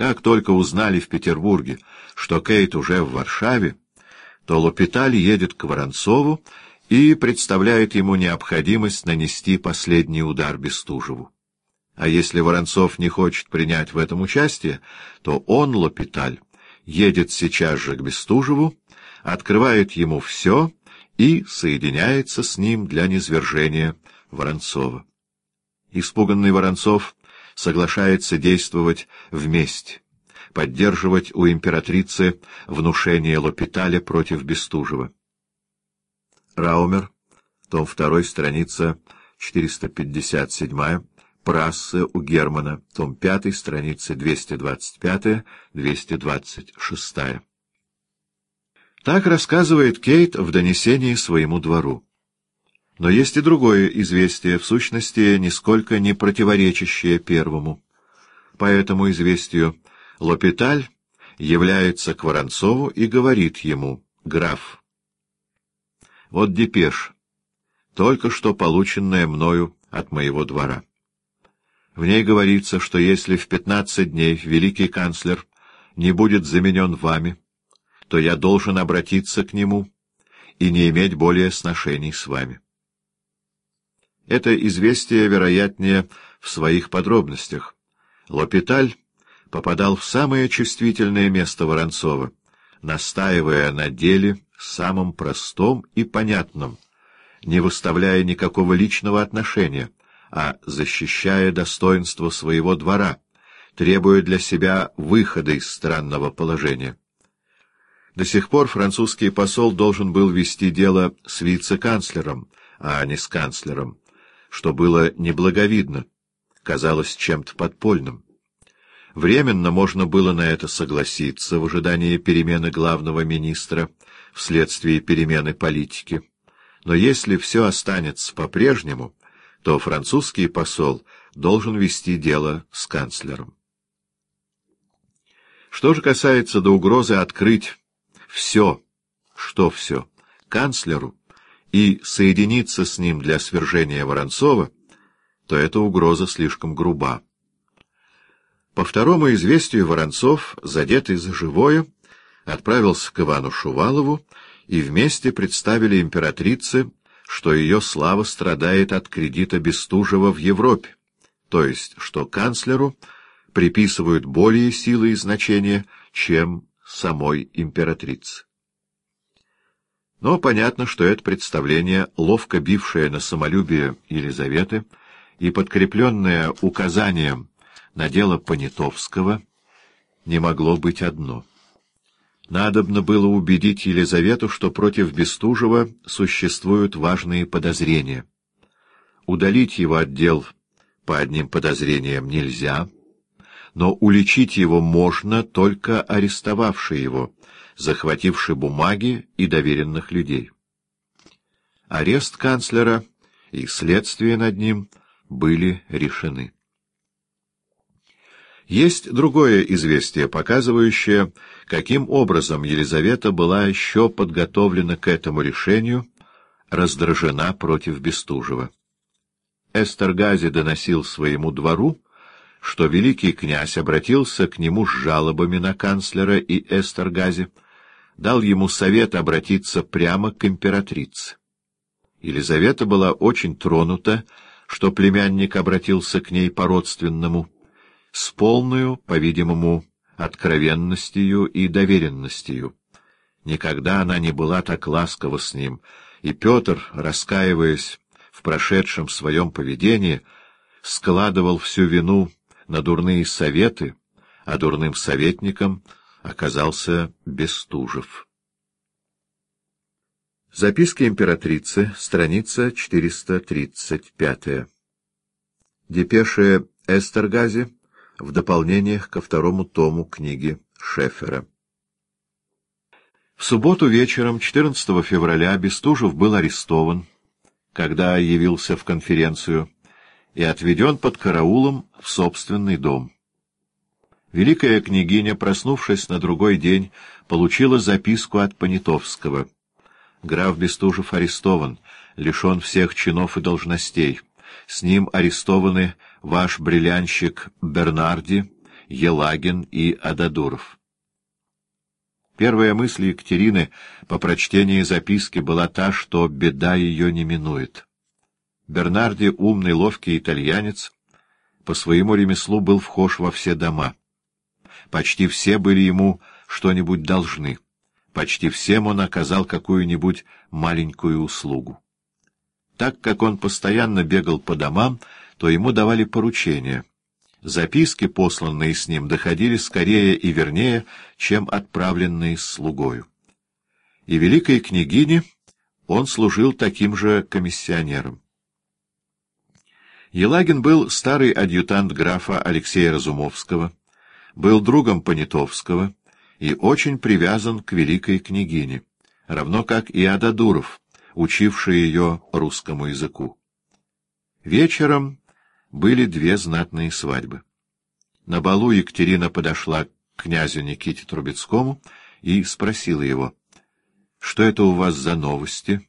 Как только узнали в Петербурге, что Кейт уже в Варшаве, то Лопиталь едет к Воронцову и представляет ему необходимость нанести последний удар Бестужеву. А если Воронцов не хочет принять в этом участие, то он, Лопиталь, едет сейчас же к Бестужеву, открывает ему все и соединяется с ним для низвержения Воронцова. Испуганный Воронцов соглашается действовать вместе, поддерживать у императрицы внушение Лопиталя против Бестужева. Раумер, том 2, страница 457 Прассе у Германа, том 5, страницы 225-226. Так рассказывает Кейт в донесении своему двору. Но есть и другое известие, в сущности, нисколько не противоречащее первому. По этому известию Лопиталь является к Воронцову и говорит ему, «Граф, вот депеш, только что полученная мною от моего двора». В ней говорится, что если в пятнадцать дней великий канцлер не будет заменен вами, то я должен обратиться к нему и не иметь более сношений с вами. Это известие, вероятнее, в своих подробностях. Лопиталь попадал в самое чувствительное место Воронцова, настаивая на деле самом простом и понятном, не выставляя никакого личного отношения — а защищая достоинство своего двора, требуя для себя выхода из странного положения. До сих пор французский посол должен был вести дело с вице-канцлером, а не с канцлером, что было неблаговидно, казалось чем-то подпольным. Временно можно было на это согласиться в ожидании перемены главного министра вследствие перемены политики. Но если все останется по-прежнему, то французский посол должен вести дело с канцлером. Что же касается до угрозы открыть все, что все, канцлеру и соединиться с ним для свержения Воронцова, то эта угроза слишком груба. По второму известию Воронцов, задетый за живое, отправился к Ивану Шувалову и вместе представили императрице что ее слава страдает от кредита Бестужева в Европе, то есть что канцлеру приписывают более силы и значения, чем самой императрице. Но понятно, что это представление, ловко бившее на самолюбие Елизаветы и подкрепленное указанием на дело Понятовского, не могло быть одно — Надобно было убедить Елизавету, что против Бестужева существуют важные подозрения. Удалить его отдел по одним подозрениям нельзя, но уличить его можно, только арестовавши его, захвативши бумаги и доверенных людей. Арест канцлера и следствие над ним были решены. Есть другое известие, показывающее, каким образом Елизавета была еще подготовлена к этому решению, раздражена против Бестужева. Эстергази доносил своему двору, что великий князь обратился к нему с жалобами на канцлера и Эстергази, дал ему совет обратиться прямо к императрице. Елизавета была очень тронута, что племянник обратился к ней по-родственному, с полную, по-видимому, откровенностью и доверенностью. Никогда она не была так ласкова с ним, и Петр, раскаиваясь в прошедшем своем поведении, складывал всю вину на дурные советы, а дурным советником оказался Бестужев. Записки императрицы, страница 435. Депеши Эстергази в дополнениях ко второму тому книги Шефера. В субботу вечером, 14 февраля, Бестужев был арестован, когда явился в конференцию, и отведен под караулом в собственный дом. Великая княгиня, проснувшись на другой день, получила записку от Понятовского. Граф Бестужев арестован, лишен всех чинов и должностей. С ним арестованы ваш бриллианщик Бернарди Елагин и Ададуров. Первая мысль Екатерины по прочтении записки была та, что беда ее не минует. Бернарди, умный, ловкий итальянец, по своему ремеслу был вхож во все дома. Почти все были ему что-нибудь должны. Почти всем он оказал какую-нибудь маленькую услугу. Так как он постоянно бегал по домам, то ему давали поручения. Записки, посланные с ним, доходили скорее и вернее, чем отправленные слугою. И великой княгине он служил таким же комиссионером. Елагин был старый адъютант графа Алексея Разумовского, был другом Понятовского и очень привязан к великой княгине, равно как и Ададуров, учивший ее русскому языку. Вечером были две знатные свадьбы. На балу Екатерина подошла к князю Никите Трубецкому и спросила его, «Что это у вас за новости?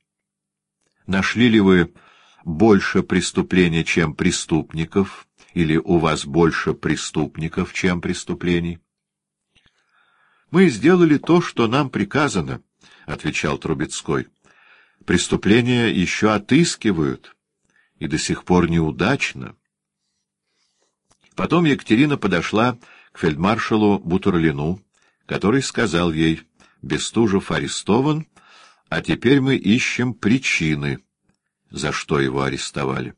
Нашли ли вы больше преступлений, чем преступников, или у вас больше преступников, чем преступлений?» «Мы сделали то, что нам приказано», — отвечал Трубецкой. «Преступления еще отыскивают, и до сих пор неудачно». Потом Екатерина подошла к фельдмаршалу Бутурлину, который сказал ей, «Бестужев арестован, а теперь мы ищем причины, за что его арестовали».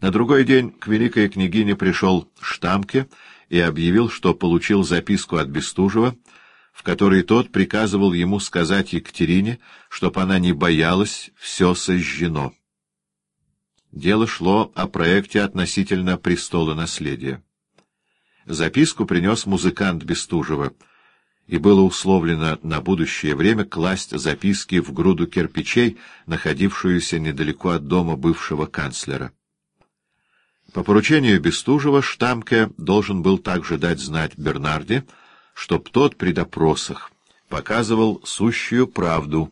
На другой день к великой княгине пришел Штамке и объявил, что получил записку от Бестужева, в которой тот приказывал ему сказать Екатерине, чтоб она не боялась, все сожжено. Дело шло о проекте относительно престола наследия. Записку принес музыкант Бестужева, и было условлено на будущее время класть записки в груду кирпичей, находившуюся недалеко от дома бывшего канцлера. По поручению Бестужева Штамке должен был также дать знать Бернарде, чтоб тот при допросах показывал сущую правду,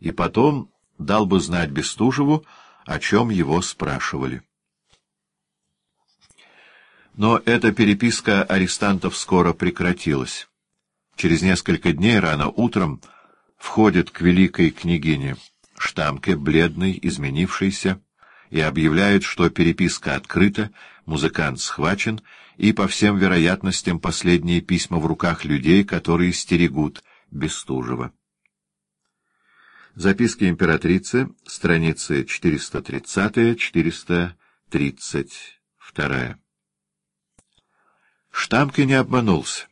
и потом дал бы знать Бестужеву, о чем его спрашивали. Но эта переписка арестантов скоро прекратилась. Через несколько дней рано утром входит к великой княгине Штамке, бледный, изменившийся, и объявляет, что переписка открыта, музыкант схвачен, и, по всем вероятностям, последние письма в руках людей, которые стерегут Бестужева. Записки императрицы, страницы 430-432. Штамки не обманулся.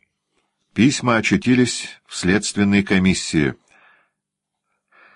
Письма очутились в следственной комиссии —